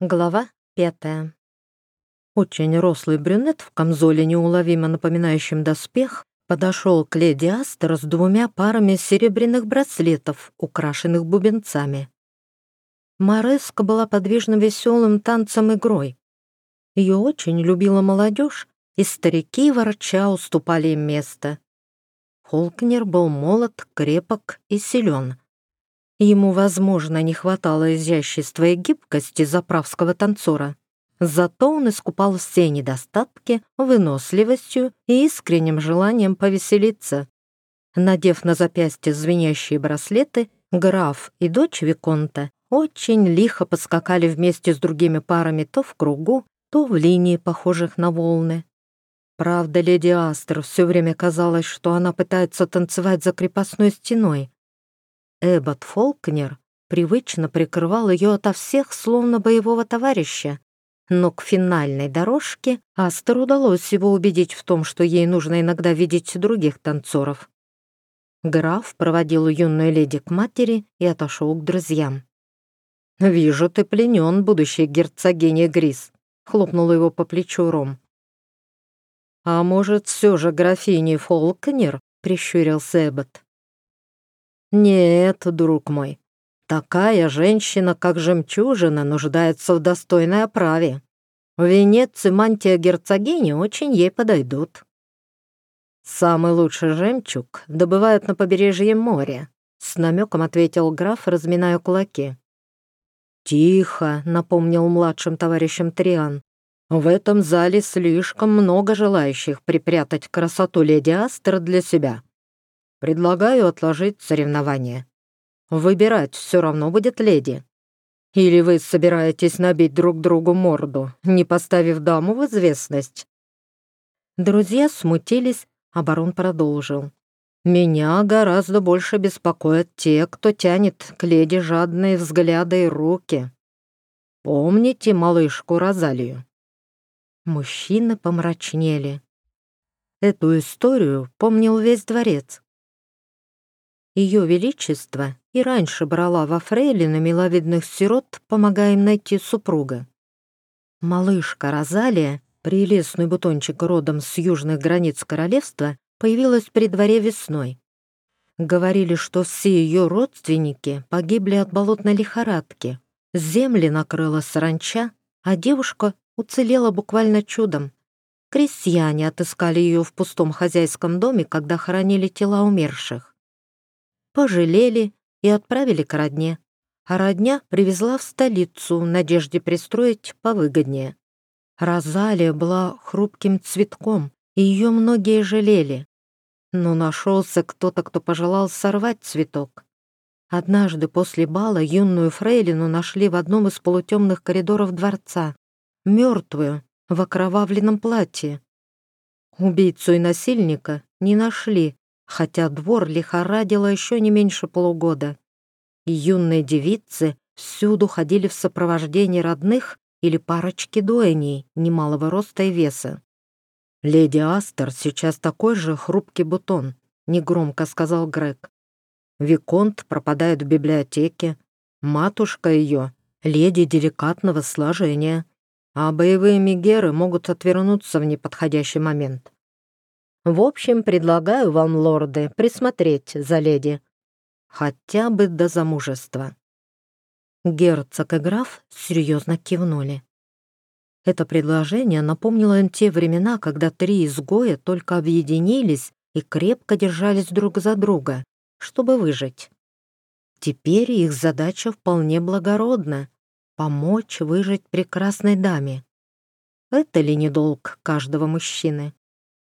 Глава пятая. Очень рослый брюнет в камзоле, неуловимо напоминающем доспех, подошел к леди Астер с двумя парами серебряных браслетов, украшенных бубенцами. Мореска была подвижно веселым танцем-игрой. Ее очень любила молодежь, и старики, ворча, уступали им место. Холкнер был молод, крепок и силен. Ему, возможно, не хватало изящества и гибкости заправского танцора. Зато он искупал все недостатки выносливостью и искренним желанием повеселиться. Надев на запястье звенящие браслеты, граф и дочь Виконта очень лихо подскакали вместе с другими парами то в кругу, то в линии, похожих на волны. Правда, леди Астер все время казалось, что она пытается танцевать за крепостной стеной, Эббот Фолкнер привычно прикрывал ее ото всех, словно боевого товарища. Но к финальной дорожке Астер удалось его убедить в том, что ей нужно иногда видеть других танцоров. Граф проводил юную леди к матери и отошел к друзьям. «Вижу, ты пленен, будущей герцогиня Грис», — хлопнул его по плечу Ром. «А может, все же графини Фолкнер?» — прищурился Эббот. «Нет, друг мой, такая женщина, как жемчужина, нуждается в достойной оправе. Венец и мантия герцогини очень ей подойдут». «Самый лучший жемчуг добывают на побережье моря», — с намеком ответил граф, разминая кулаки. «Тихо», — напомнил младшим товарищам Триан. «В этом зале слишком много желающих припрятать красоту леди Астер для себя. Предлагаю отложить соревнование. Выбирать все равно будет леди. Или вы собираетесь набить друг другу морду, не поставив даму в известность?» Друзья смутились, а барон продолжил. «Меня гораздо больше беспокоят те, кто тянет к леди жадные взгляды и руки. Помните малышку Розалию?» Мужчины помрачнели. Эту историю помнил весь дворец. Ее Величество и раньше брала во фрейлины миловидных сирот, помогая им найти супруга. Малышка Розалия, прелестный бутончик родом с южных границ королевства, появилась при дворе весной. Говорили, что все ее родственники погибли от болотной лихорадки. Земли накрыла саранча, а девушка уцелела буквально чудом. Крестьяне отыскали ее в пустом хозяйском доме, когда хоронили тела умерших пожалели и отправили к родне. А родня привезла в столицу в надежде пристроить повыгоднее. Розалия была хрупким цветком, и ее многие жалели. Но нашелся кто-то, кто пожелал сорвать цветок. Однажды после бала юную фрейлину нашли в одном из полутемных коридоров дворца, мертвую, в окровавленном платье. Убийцу и насильника не нашли, хотя двор лихорадило еще не меньше полугода. И юные девицы всюду ходили в сопровождении родных или парочки дуэней немалого роста и веса. «Леди Астер сейчас такой же хрупкий бутон», — негромко сказал Грег. Виконт пропадает в библиотеке, матушка ее — леди деликатного сложения, а боевые мигеры могут отвернуться в неподходящий момент. В общем, предлагаю вам, лорды, присмотреть за леди. Хотя бы до замужества». Герцог и граф серьезно кивнули. Это предложение напомнило им те времена, когда три изгоя только объединились и крепко держались друг за друга, чтобы выжить. Теперь их задача вполне благородна — помочь выжить прекрасной даме. Это ли не долг каждого мужчины?